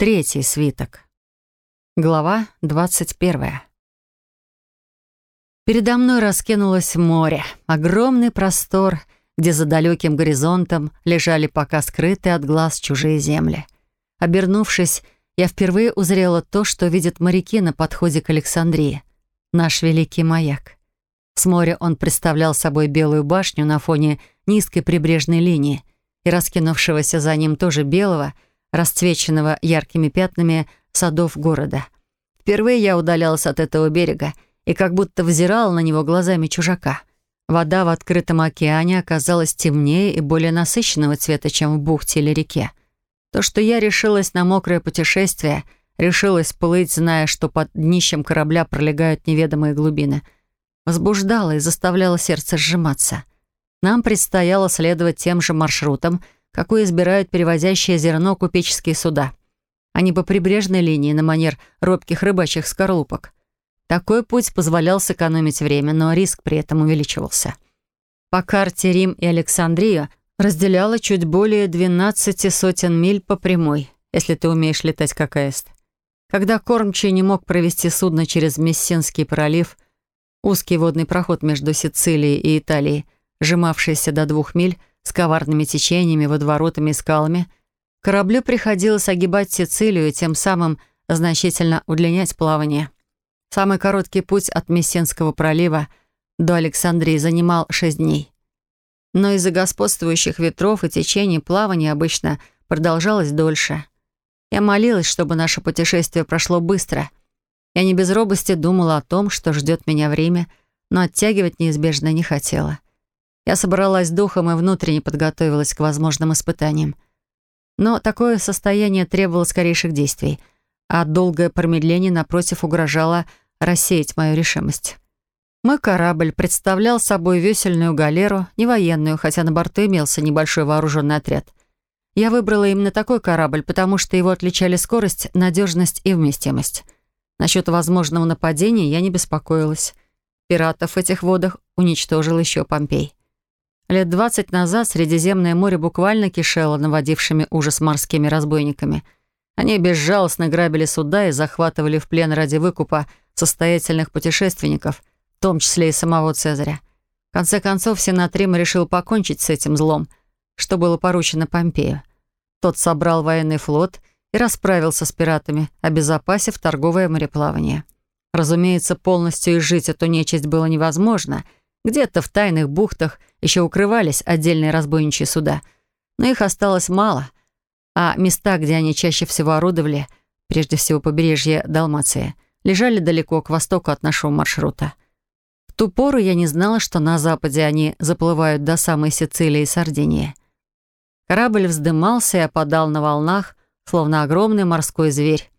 Третий свиток. Глава 21. Передо мной раскинулось море, огромный простор, где за далеким горизонтом лежали пока скрытые от глаз чужие земли. Обернувшись, я впервые узрела то, что видят моряки на подходе к Александрии, наш великий маяк. С моря он представлял собой белую башню на фоне низкой прибрежной линии и раскинувшегося за ним тоже белого — расцвеченного яркими пятнами садов города. Впервые я удалялась от этого берега и как будто взирала на него глазами чужака. Вода в открытом океане оказалась темнее и более насыщенного цвета, чем в бухте или реке. То, что я решилась на мокрое путешествие, решилась плыть, зная, что под днищем корабля пролегают неведомые глубины, возбуждало и заставляло сердце сжиматься. Нам предстояло следовать тем же маршрутам. — какую избирают перевозящие зерно купеческие суда, Они по прибрежной линии на манер робких рыбачьих скорлупок. Такой путь позволял сэкономить время, но риск при этом увеличивался. По карте Рим и Александрия разделяла чуть более 12 сотен миль по прямой, если ты умеешь летать как аист. Когда кормчий не мог провести судно через Мессинский пролив, узкий водный проход между Сицилией и Италией, сжимавшийся до двух миль, с коварными течениями, водоворотами и скалами, кораблю приходилось огибать Сицилию и тем самым значительно удлинять плавание. Самый короткий путь от Мессинского пролива до Александрии занимал шесть дней. Но из-за господствующих ветров и течений плавание обычно продолжалось дольше. Я молилась, чтобы наше путешествие прошло быстро. Я не без робости думала о том, что ждет меня время, но оттягивать неизбежно не хотела. — я собралась духом и внутренне подготовилась к возможным испытаниям. Но такое состояние требовало скорейших действий, а долгое промедление, напротив, угрожало рассеять мою решимость. Мой корабль представлял собой весельную галеру, не военную, хотя на борту имелся небольшой вооруженный отряд. Я выбрала именно такой корабль, потому что его отличали скорость, надежность и вместимость. Насчет возможного нападения я не беспокоилась. Пиратов в этих водах уничтожил еще Помпей. Лет двадцать назад Средиземное море буквально кишело наводившими ужас морскими разбойниками. Они безжалостно грабили суда и захватывали в плен ради выкупа состоятельных путешественников, в том числе и самого Цезаря. В конце концов, Сенат Рима решил покончить с этим злом, что было поручено Помпею. Тот собрал военный флот и расправился с пиратами, обезопасив торговое мореплавание. Разумеется, полностью изжить эту нечисть было невозможно — где-то в тайных бухтах еще укрывались отдельные разбойничьи суда, но их осталось мало, а места, где они чаще всего орудовали, прежде всего побережье Далмации, лежали далеко к востоку от нашего маршрута. В ту пору я не знала, что на западе они заплывают до самой Сицилии и Сардинии. Корабль вздымался и опадал на волнах, словно огромный морской зверь.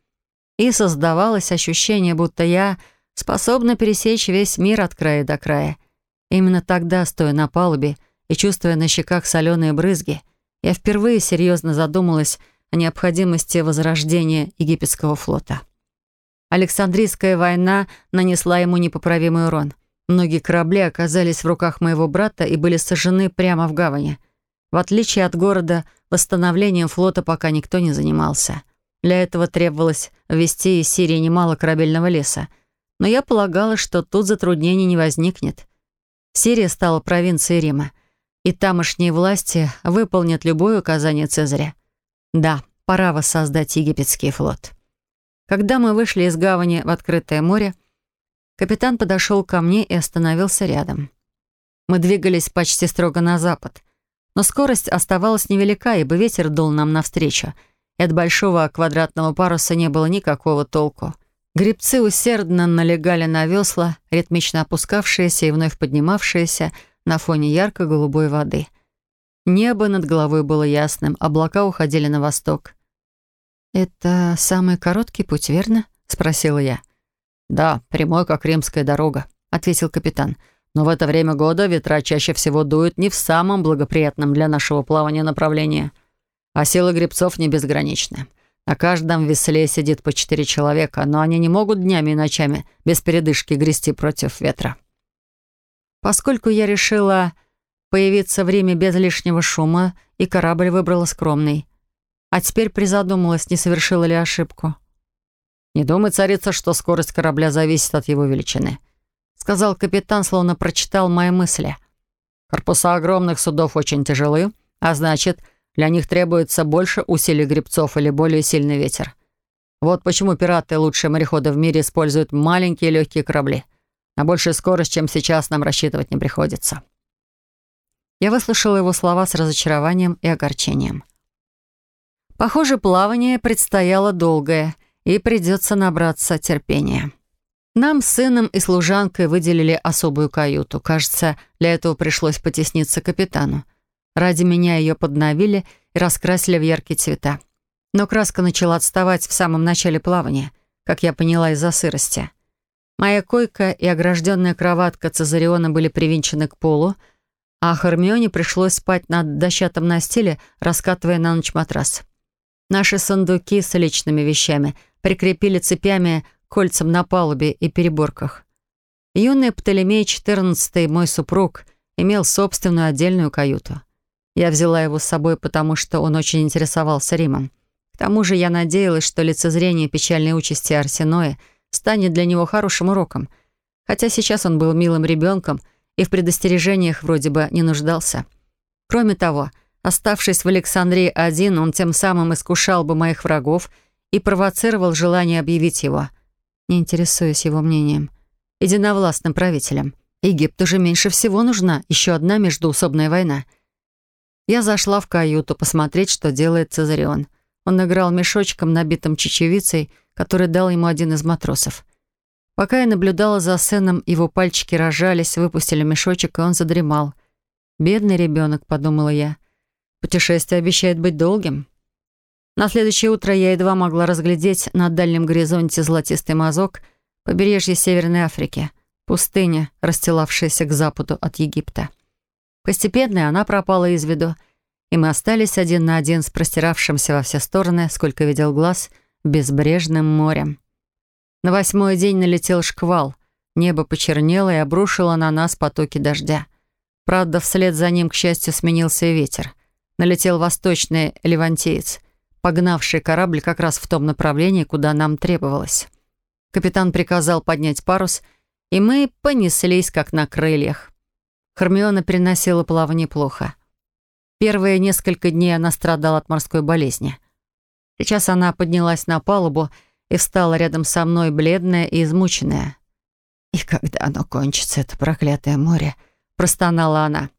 И создавалось ощущение, будто я способна пересечь весь мир от края до края — Именно тогда, стоя на палубе и чувствуя на щеках соленые брызги, я впервые серьезно задумалась о необходимости возрождения египетского флота. Александрийская война нанесла ему непоправимый урон. Многие корабли оказались в руках моего брата и были сожжены прямо в гавани. В отличие от города, восстановлением флота пока никто не занимался. Для этого требовалось ввести из Сирии немало корабельного леса. Но я полагала, что тут затруднений не возникнет. Сирия стала провинцией Рима, и тамошние власти выполнят любое указание Цезаря. Да, пора воссоздать египетский флот. Когда мы вышли из гавани в открытое море, капитан подошел ко мне и остановился рядом. Мы двигались почти строго на запад, но скорость оставалась невелика, ибо ветер дул нам навстречу, и от большого квадратного паруса не было никакого толку. Гребцы усердно налегали на весла, ритмично опускавшиеся и вновь поднимавшиеся на фоне ярко-голубой воды. Небо над головой было ясным, облака уходили на восток. «Это самый короткий путь, верно?» — спросила я. «Да, прямой, как римская дорога», — ответил капитан. «Но в это время года ветра чаще всего дуют не в самом благоприятном для нашего плавания направлении, а силы гребцов не безграничны. На каждом весле сидит по четыре человека, но они не могут днями и ночами без передышки грести против ветра. Поскольку я решила появиться в Риме без лишнего шума, и корабль выбрала скромный. А теперь призадумалась, не совершила ли ошибку. «Не думай, царица, что скорость корабля зависит от его величины», сказал капитан, словно прочитал мои мысли. «Корпуса огромных судов очень тяжелы, а значит, для них требуется больше усилий грибцов или более сильный ветер. Вот почему пираты, лучшие мореходы в мире, используют маленькие легкие корабли. На большую скорость, чем сейчас, нам рассчитывать не приходится. Я выслушала его слова с разочарованием и огорчением. Похоже, плавание предстояло долгое, и придется набраться терпения. Нам с сыном и служанкой выделили особую каюту. Кажется, для этого пришлось потесниться капитану. Ради меня ее подновили и раскрасили в яркие цвета. Но краска начала отставать в самом начале плавания, как я поняла из-за сырости. Моя койка и огражденная кроватка Цезариона были привинчены к полу, а Хармионе пришлось спать на дощатом настиле, раскатывая на ночь матрас. Наши сундуки с личными вещами прикрепили цепями кольцам на палубе и переборках. Юный Птолемей XIV, мой супруг, имел собственную отдельную каюту. Я взяла его с собой, потому что он очень интересовался Римом. К тому же я надеялась, что лицезрение печальной участи Арсеноя станет для него хорошим уроком. Хотя сейчас он был милым ребенком и в предостережениях вроде бы не нуждался. Кроме того, оставшись в Александрии один, он тем самым искушал бы моих врагов и провоцировал желание объявить его, не интересуясь его мнением, единовластным правителем. Египту же меньше всего нужна еще одна междуусобная война — я зашла в каюту посмотреть, что делает Цезарион. Он играл мешочком, набитым чечевицей, который дал ему один из матросов. Пока я наблюдала за сценом, его пальчики рожались, выпустили мешочек, и он задремал. «Бедный ребенок», — подумала я. «Путешествие обещает быть долгим». На следующее утро я едва могла разглядеть на дальнем горизонте золотистый мазок побережья Северной Африки, пустыня, расстилавшаяся к западу от Египта. Постепенно она пропала из виду, и мы остались один на один с простиравшимся во все стороны, сколько видел глаз, безбрежным морем. На восьмой день налетел шквал. Небо почернело и обрушило на нас потоки дождя. Правда, вслед за ним, к счастью, сменился и ветер. Налетел восточный левантеец, погнавший корабль как раз в том направлении, куда нам требовалось. Капитан приказал поднять парус, и мы понеслись, как на крыльях. Хармиона переносила плавание плохо. Первые несколько дней она страдала от морской болезни. Сейчас она поднялась на палубу и встала рядом со мной, бледная и измученная. «И когда оно кончится, это проклятое море?» — простонала она.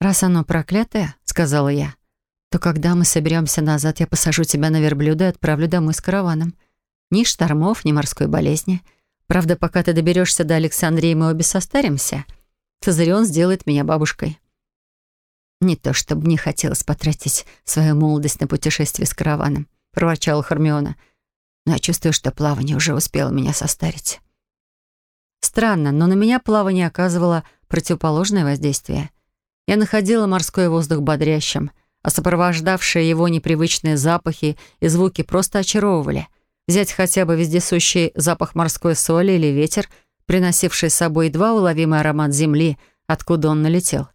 «Раз оно проклятое, — сказала я, — то когда мы соберемся назад, я посажу тебя на верблюда и отправлю домой с караваном. Ни штормов, ни морской болезни. Правда, пока ты доберешься до Александрии, мы обе состаримся». Цезарион сделает меня бабушкой. «Не то чтобы не хотелось потратить свою молодость на путешествие с караваном», — проворчала Хармиона. «Но я чувствую, что плавание уже успело меня состарить». Странно, но на меня плавание оказывало противоположное воздействие. Я находила морской воздух бодрящим, а сопровождавшие его непривычные запахи и звуки просто очаровывали. Взять хотя бы вездесущий запах морской соли или ветер — приносивший с собой едва уловимый аромат земли, откуда он налетел.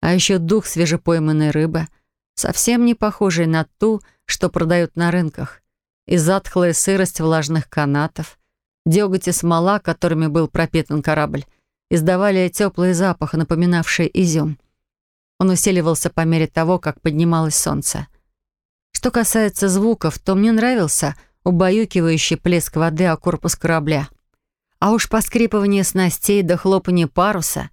А еще дух свежепойманной рыбы, совсем не похожий на ту, что продают на рынках, и затхлая сырость влажных канатов, деготь и смола, которыми был пропитан корабль, издавали теплый запах, напоминавший изюм. Он усиливался по мере того, как поднималось солнце. Что касается звуков, то мне нравился убаюкивающий плеск воды о корпус корабля — а уж поскрипывание снастей до да хлопанье паруса,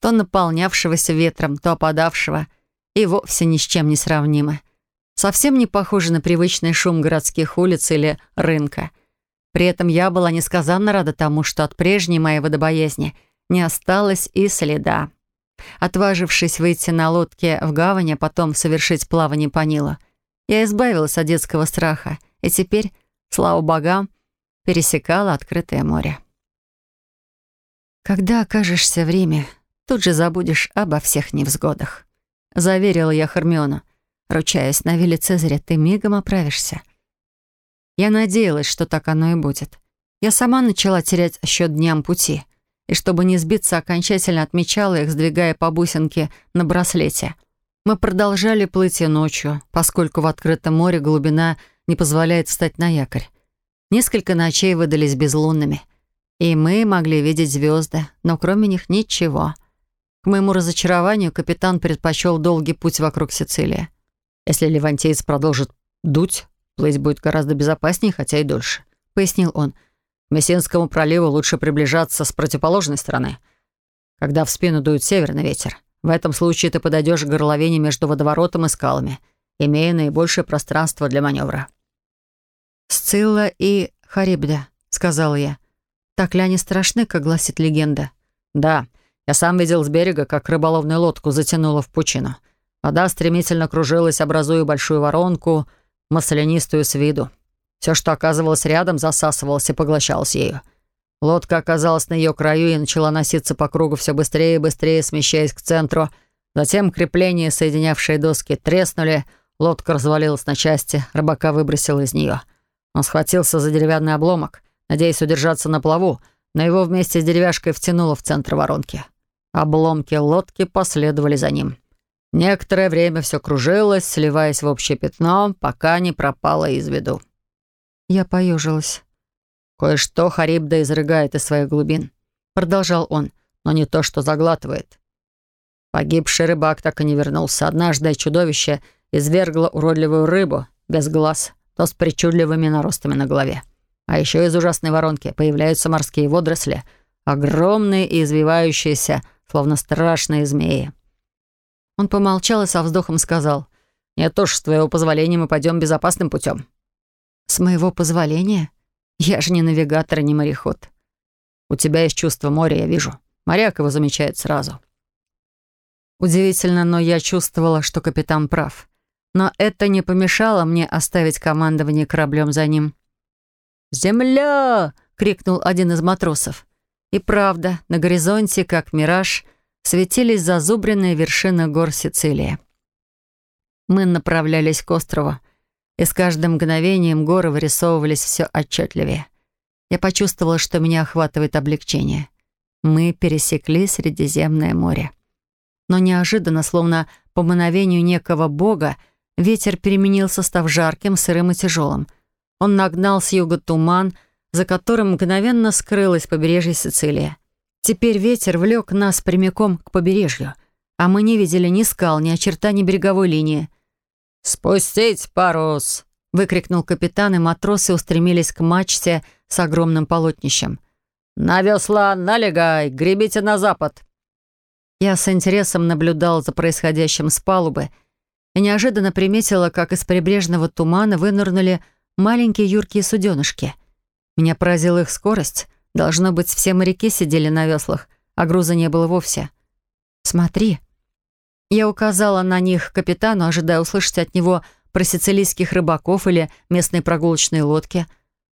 то наполнявшегося ветром, то опадавшего, и вовсе ни с чем не сравнимо. Совсем не похоже на привычный шум городских улиц или рынка. При этом я была несказанно рада тому, что от прежней моей водобоязни не осталось и следа. Отважившись выйти на лодке в гавань, а потом совершить плавание по Нилу, я избавилась от детского страха и теперь, слава богам, пересекала открытое море. Когда окажешься время, тут же забудешь обо всех невзгодах. Заверила я Хармиона. Ручаясь на Вилле Цезаря, ты мигом оправишься. Я надеялась, что так оно и будет. Я сама начала терять счет дням пути. И чтобы не сбиться, окончательно отмечала их, сдвигая по бусинке на браслете. Мы продолжали плыть и ночью, поскольку в открытом море глубина не позволяет встать на якорь. Несколько ночей выдались безлунными — и мы могли видеть звезды, но кроме них ничего. К моему разочарованию капитан предпочел долгий путь вокруг Сицилии. Если Левантеец продолжит дуть, плыть будет гораздо безопаснее, хотя и дольше, — пояснил он. К Мессинскому проливу лучше приближаться с противоположной стороны, когда в спину дует северный ветер. В этом случае ты подойдешь к горловине между водоворотом и скалами, имея наибольшее пространство для маневра. «Сцилла и Харибда», — сказал я. Так ли они страшны, как гласит легенда? Да. Я сам видел с берега, как рыболовную лодку затянуло в пучину. Вода стремительно кружилась, образуя большую воронку, маслянистую с виду. Все, что оказывалось рядом, засасывалось и поглощалось ею. Лодка оказалась на ее краю и начала носиться по кругу все быстрее и быстрее, смещаясь к центру. Затем крепления, соединявшие доски, треснули, лодка развалилась на части, рыбака выбросила из нее. Он схватился за деревянный обломок — Надеясь удержаться на плаву, но его вместе с деревяшкой втянуло в центр воронки. Обломки лодки последовали за ним. Некоторое время все кружилось, сливаясь в общее пятно, пока не пропало из виду. Я поежилась. «Кое-что Харибда изрыгает из своих глубин», — продолжал он, — «но не то, что заглатывает». Погибший рыбак так и не вернулся. Однажды чудовище извергло уродливую рыбу без глаз, то с причудливыми наростами на голове. А еще из ужасной воронки появляются морские водоросли, огромные и извивающиеся, словно страшные змеи. Он помолчал и со вздохом сказал, «Нет уж, с твоего позволения мы пойдем безопасным путем». «С моего позволения? Я же не навигатор не мореход». «У тебя есть чувство моря, я вижу. Моряк его замечает сразу». Удивительно, но я чувствовала, что капитан прав. Но это не помешало мне оставить командование кораблем за ним. «Земля!» — крикнул один из матросов. И правда, на горизонте, как мираж, светились зазубренные вершины гор Сицилии. Мы направлялись к острову, и с каждым мгновением горы вырисовывались все отчетливее. Я почувствовала, что меня охватывает облегчение. Мы пересекли Средиземное море. Но неожиданно, словно по мановению некого бога, ветер переменился, став жарким, сырым и тяжелым — он нагнал с юга туман, за которым мгновенно скрылось побережье Сицилии. Теперь ветер влек нас прямиком к побережью, а мы не видели ни скал, ни очертаний береговой линии. «Спустить парус!» — выкрикнул капитан, и матросы устремились к мачте с огромным полотнищем. «На весла налегай! Гребите на запад!» Я с интересом наблюдал за происходящим с палубы и неожиданно приметила, как из прибрежного тумана вынырнули маленькие юркие суденышки. Меня поразила их скорость. Должно быть, все моряки сидели на веслах, а груза не было вовсе. «Смотри». Я указала на них капитану, ожидая услышать от него про сицилийских рыбаков или местные прогулочные лодки.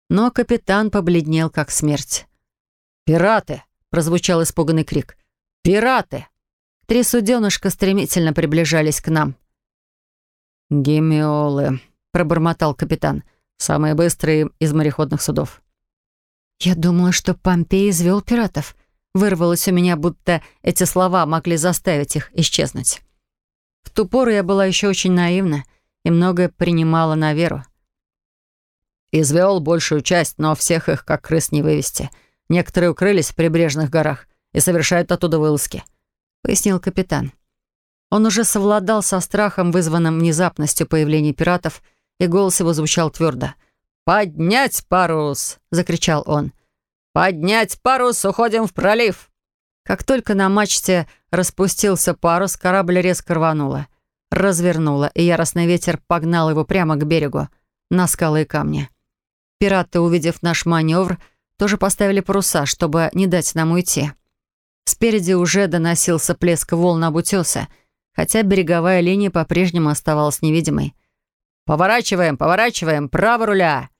Но капитан побледнел, как смерть. «Пираты!» — прозвучал испуганный крик. «Пираты!» Три суденышка стремительно приближались к нам. «Гемиолы», — пробормотал капитан. Самые быстрые из мореходных судов. «Я думала, что Помпей извел пиратов», Вырвалось у меня, будто эти слова могли заставить их исчезнуть. В ту пору я была еще очень наивна и многое принимала на веру. Извел большую часть, но всех их как крыс не вывести. Некоторые укрылись в прибрежных горах и совершают оттуда вылазки, — пояснил капитан. Он уже совладал со страхом, вызванным внезапностью появления пиратов — и голос его звучал твердо. «Поднять парус!» — закричал он. «Поднять парус! Уходим в пролив!» Как только на мачте распустился парус, корабль резко рвануло. Развернуло, и яростный ветер погнал его прямо к берегу, на скалы и камни. Пираты, увидев наш маневр, тоже поставили паруса, чтобы не дать нам уйти. Спереди уже доносился плеск волн об утеса, хотя береговая линия по-прежнему оставалась невидимой — «Поворачиваем, поворачиваем! Право руля!»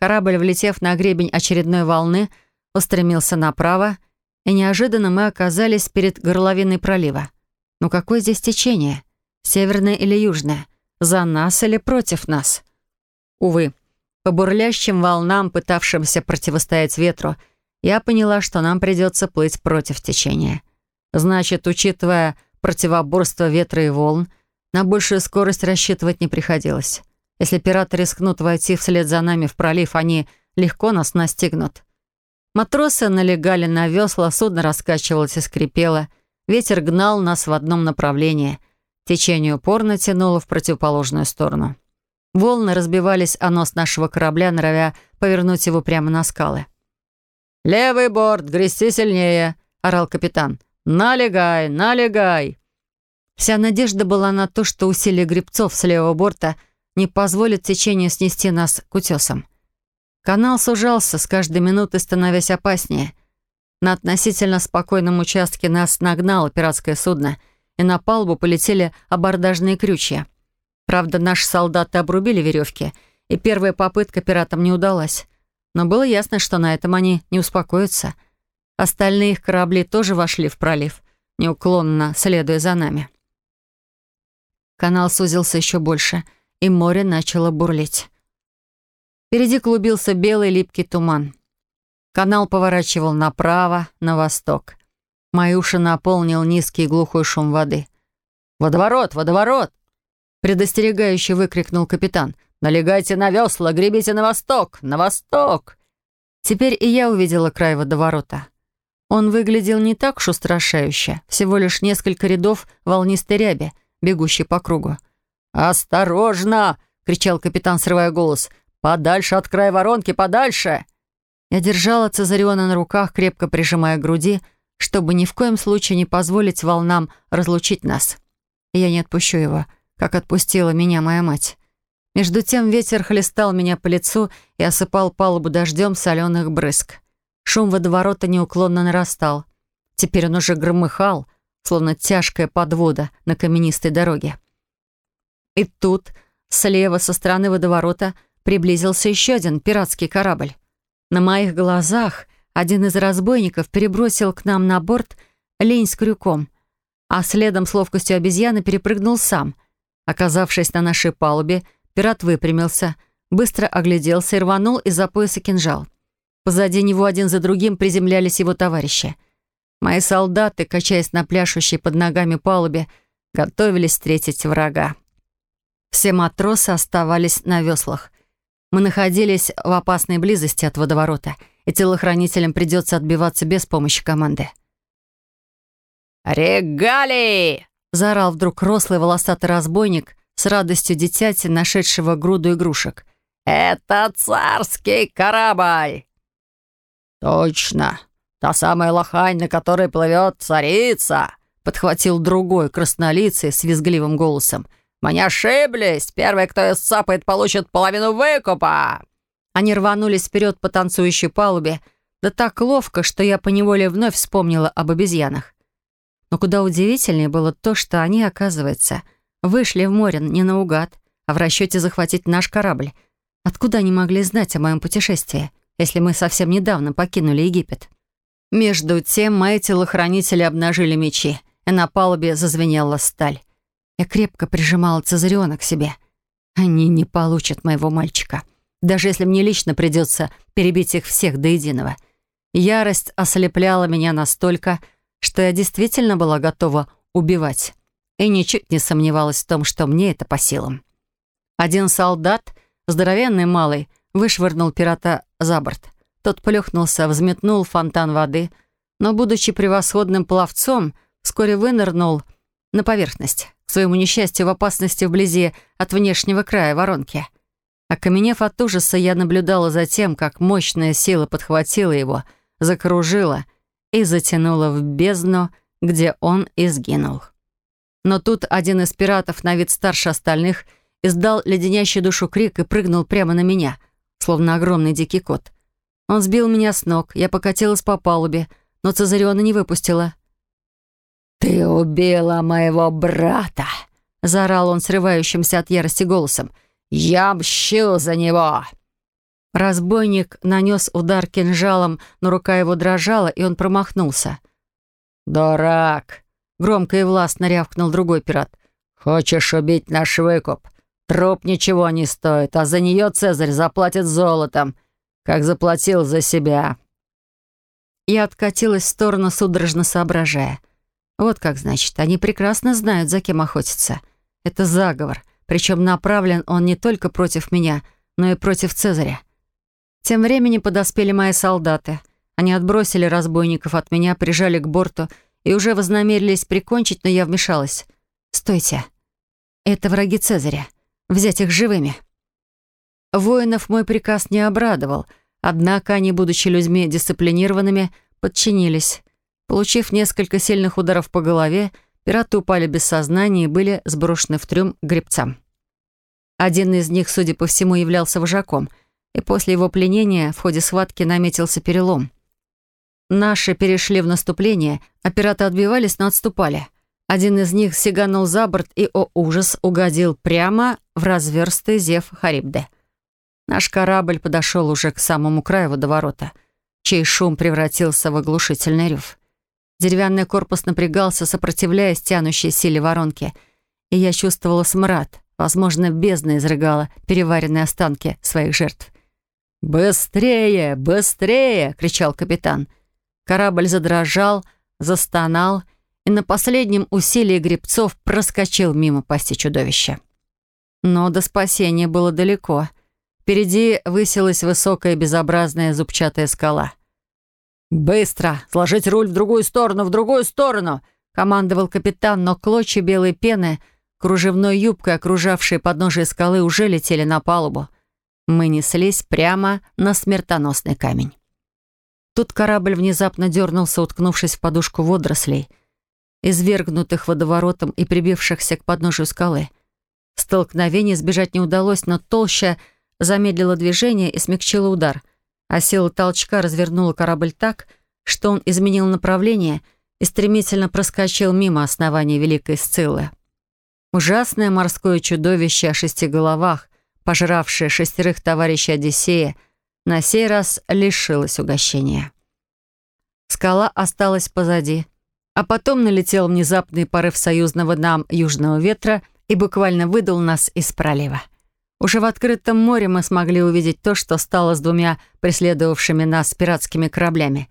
Корабль, влетев на гребень очередной волны, устремился направо, и неожиданно мы оказались перед горловиной пролива. Ну какое здесь течение? Северное или южное? За нас или против нас? Увы, по бурлящим волнам, пытавшимся противостоять ветру, я поняла, что нам придется плыть против течения. Значит, учитывая противоборство ветра и волн, на большую скорость рассчитывать не приходилось. Если пираты рискнут войти вслед за нами в пролив, они легко нас настигнут. Матросы налегали на весла, судно раскачивалось и скрипело. Ветер гнал нас в одном направлении. Течение упорно тянуло в противоположную сторону. Волны разбивались о нос нашего корабля, норовя повернуть его прямо на скалы. «Левый борт, грести сильнее!» — орал капитан. «Налегай, налегай!» Вся надежда была на то, что усилие грибцов с левого борта не позволит течению снести нас к утесам. Канал сужался, с каждой минуты становясь опаснее. На относительно спокойном участке нас нагнало пиратское судно, и на палубу полетели абордажные крючья. Правда, наши солдаты обрубили веревки, и первая попытка пиратам не удалась. Но было ясно, что на этом они не успокоятся. Остальные их корабли тоже вошли в пролив, неуклонно следуя за нами. Канал сузился еще больше, и море начало бурлить. Впереди клубился белый липкий туман. Канал поворачивал направо, на восток. Мои уши наполнил низкий глухой шум воды. «Водоворот! Водоворот!» предостерегающе выкрикнул капитан. «Налегайте на весла, гребите на восток! На восток!» Теперь и я увидела край водоворота. Он выглядел не так уж устрашающе, всего лишь несколько рядов волнистой ряби — бегущий по кругу. «Осторожно!» — кричал капитан, срывая голос. «Подальше от края воронки, подальше!» Я держала Цезариона на руках, крепко прижимая к груди, чтобы ни в коем случае не позволить волнам разлучить нас. Я не отпущу его, как отпустила меня моя мать. Между тем ветер хлестал меня по лицу и осыпал палубу дождем соленых брызг. Шум водоворота неуклонно нарастал. Теперь он уже громыхал — словно тяжкая подвода на каменистой дороге. И тут, слева, со стороны водоворота, приблизился еще один пиратский корабль. На моих глазах один из разбойников перебросил к нам на борт лень с крюком, а следом с ловкостью обезьяны перепрыгнул сам. Оказавшись на нашей палубе, пират выпрямился, быстро огляделся и рванул из-за пояса кинжал. Позади него один за другим приземлялись его товарищи. Мои солдаты, качаясь на пляшущей под ногами палубе, готовились встретить врага. Все матросы оставались на веслах. Мы находились в опасной близости от водоворота, и телохранителям придется отбиваться без помощи команды. «Регалии!» — заорал вдруг рослый волосатый разбойник с радостью дитяти, нашедшего груду игрушек. «Это царский корабль!» «Точно!» та самая лохань, на которой плывет царица!» — подхватил другой, краснолицый, с визгливым голосом. «Мы не ошиблись! Первый, кто исцапает, получит половину выкупа!» Они рванулись вперед по танцующей палубе, да так ловко, что я поневоле вновь вспомнила об обезьянах. Но куда удивительнее было то, что они, оказывается, вышли в море не наугад, а в расчете захватить наш корабль. Откуда они могли знать о моем путешествии, если мы совсем недавно покинули Египет?» Между тем мои телохранители обнажили мечи, и на палубе зазвенела сталь. Я крепко прижимала Цезариона к себе. Они не получат моего мальчика, даже если мне лично придется перебить их всех до единого. Ярость ослепляла меня настолько, что я действительно была готова убивать, и ничуть не сомневалась в том, что мне это по силам. Один солдат, здоровенный малый, вышвырнул пирата за борт. Тот плюхнулся, взметнул фонтан воды, но, будучи превосходным пловцом, вскоре вынырнул на поверхность, к своему несчастью в опасности вблизи от внешнего края воронки. Окаменев от ужаса, я наблюдала за тем, как мощная сила подхватила его, закружила и затянула в бездну, где он и. Но тут один из пиратов, на вид старше остальных, издал леденящий душу крик и прыгнул прямо на меня, словно огромный дикий кот — он сбил меня с ног, я покатилась по палубе, но Цезариона не выпустила. «Ты убила моего брата!» — заорал он срывающимся от ярости голосом. «Я мщил за него!» Разбойник нанес удар кинжалом, но рука его дрожала, и он промахнулся. «Дурак!» — громко и властно рявкнул другой пират. «Хочешь убить наш выкуп? Труп ничего не стоит, а за нее Цезарь заплатит золотом как заплатил за себя». Я откатилась в сторону, судорожно соображая. Вот как значит, они прекрасно знают, за кем охотятся. Это заговор, причем направлен он не только против меня, но и против Цезаря. Тем временем подоспели мои солдаты. Они отбросили разбойников от меня, прижали к борту и уже вознамерились прикончить, но я вмешалась. «Стойте! Это враги Цезаря. Взять их живыми!» Воинов мой приказ не обрадовал, однако они, будучи людьми дисциплинированными, подчинились. Получив несколько сильных ударов по голове, пираты упали без сознания и были сброшены в трюм гребцам. Один из них, судя по всему, являлся вожаком, и после его пленения в ходе схватки наметился перелом. Наши перешли в наступление, а пираты отбивались, но отступали. Один из них сиганул за борт и, о ужас, угодил прямо в разверстый зев Харибде — Наш корабль подошел уже к самому краю водоворота, чей шум превратился в оглушительный рев. Деревянный корпус напрягался, сопротивляясь тянущей силе воронки, и я чувствовала смрад, возможно, бездна изрыгала переваренные останки своих жертв. «Быстрее! Быстрее!» — кричал капитан. Корабль задрожал, застонал и на последнем усилии гребцов проскочил мимо пасти чудовища. Но до спасения было далеко. Впереди высилась высокая безобразная зубчатая скала. «Быстро! Сложить руль в другую сторону, в другую сторону!» — командовал капитан, но клочья белой пены, кружевной юбкой окружавшие подножие скалы, уже летели на палубу. Мы неслись прямо на смертоносный камень. Тут корабль внезапно дернулся, уткнувшись в подушку водорослей, извергнутых водоворотом и прибившихся к подножию скалы. Столкновение сбежать не удалось, но толща — замедлила движение и смягчила удар, а сила толчка развернула корабль так, что он изменил направление и стремительно проскочил мимо основания Великой Сциллы. Ужасное морское чудовище о шести головах, пожравшее шестерых товарищей Одиссея, на сей раз лишилось угощения. Скала осталась позади, а потом налетел внезапный порыв союзного нам южного ветра и буквально выдал нас из пролива. Уже в открытом море мы смогли увидеть то, что стало с двумя преследовавшими нас пиратскими кораблями.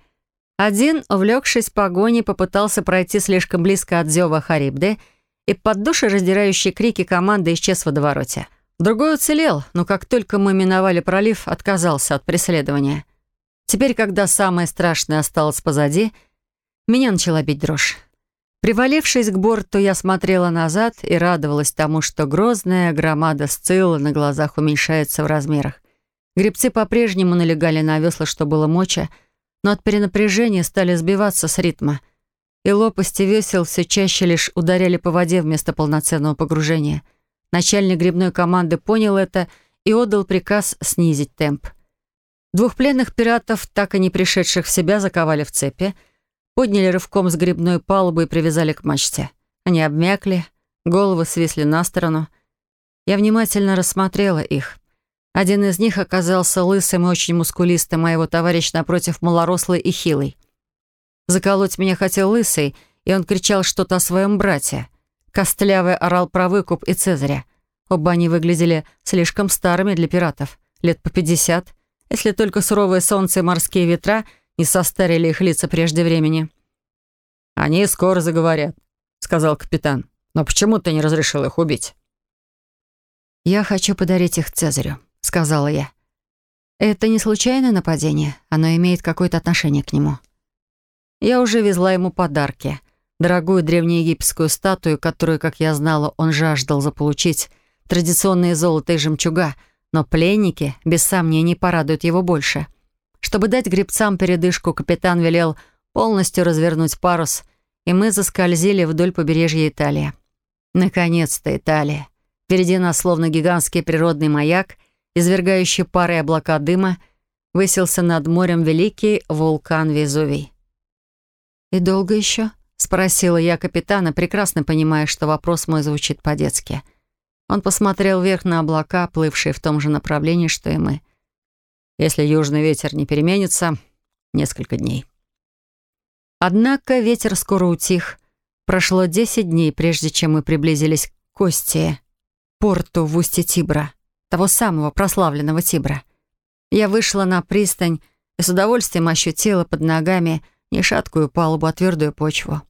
Один, увлекшись погоней, попытался пройти слишком близко от Зева Харибды, и под души раздирающие крики команды исчез в водовороте. Другой уцелел, но как только мы миновали пролив, отказался от преследования. Теперь, когда самое страшное осталось позади, меня начала бить дрожь. Привалившись к борту, я смотрела назад и радовалась тому, что грозная громада сцилла на глазах уменьшается в размерах. Гребцы по-прежнему налегали на весла, что было моча, но от перенапряжения стали сбиваться с ритма, и лопасти весел все чаще лишь ударяли по воде вместо полноценного погружения. Начальник грибной команды понял это и отдал приказ снизить темп. Двух пленных пиратов, так и не пришедших в себя, заковали в цепи — подняли рывком с грибной палубы и привязали к мачте. Они обмякли, головы свисли на сторону. Я внимательно рассмотрела их. Один из них оказался лысым и очень мускулистым, а его товарищ напротив малорослый и хилый. Заколоть меня хотел лысый, и он кричал что-то о своем брате. Костлявый орал про выкуп и Цезаря. Оба они выглядели слишком старыми для пиратов, лет по пятьдесят, если только суровое солнце и морские ветра — и состарили их лица прежде времени. «Они скоро заговорят», — сказал капитан. «Но почему ты не разрешил их убить?» «Я хочу подарить их Цезарю», — сказала я. «Это не случайное нападение, оно имеет какое-то отношение к нему». Я уже везла ему подарки. Дорогую древнеегипетскую статую, которую, как я знала, он жаждал заполучить, традиционные золото и жемчуга, но пленники, без сомнений, порадуют его больше — чтобы дать гребцам передышку, капитан велел полностью развернуть парус, и мы заскользили вдоль побережья Италии. Наконец-то Италия. Впереди нас, словно гигантский природный маяк, извергающий пары облака дыма, высился над морем великий вулкан Везувий. «И долго еще?» — спросила я капитана, прекрасно понимая, что вопрос мой звучит по-детски. Он посмотрел вверх на облака, плывшие в том же направлении, что и мы — если южный ветер не переменится, несколько дней. Однако ветер скоро утих. Прошло 10 дней, прежде чем мы приблизились к Косте, порту в устье Тибра, того самого прославленного Тибра. Я вышла на пристань и с удовольствием ощутила под ногами не шаткую палубу, а твердую почву.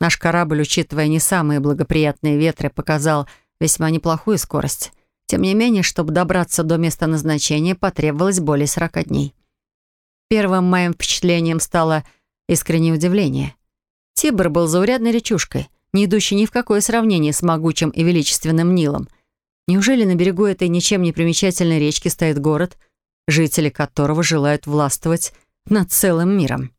Наш корабль, учитывая не самые благоприятные ветры, показал весьма неплохую скорость. Тем не менее, чтобы добраться до места назначения, потребовалось более 40 дней. Первым моим впечатлением стало искреннее удивление. Тибр был заурядной речушкой, не идущей ни в какое сравнение с могучим и величественным Нилом. Неужели на берегу этой ничем не примечательной речки стоит город, жители которого желают властвовать над целым миром?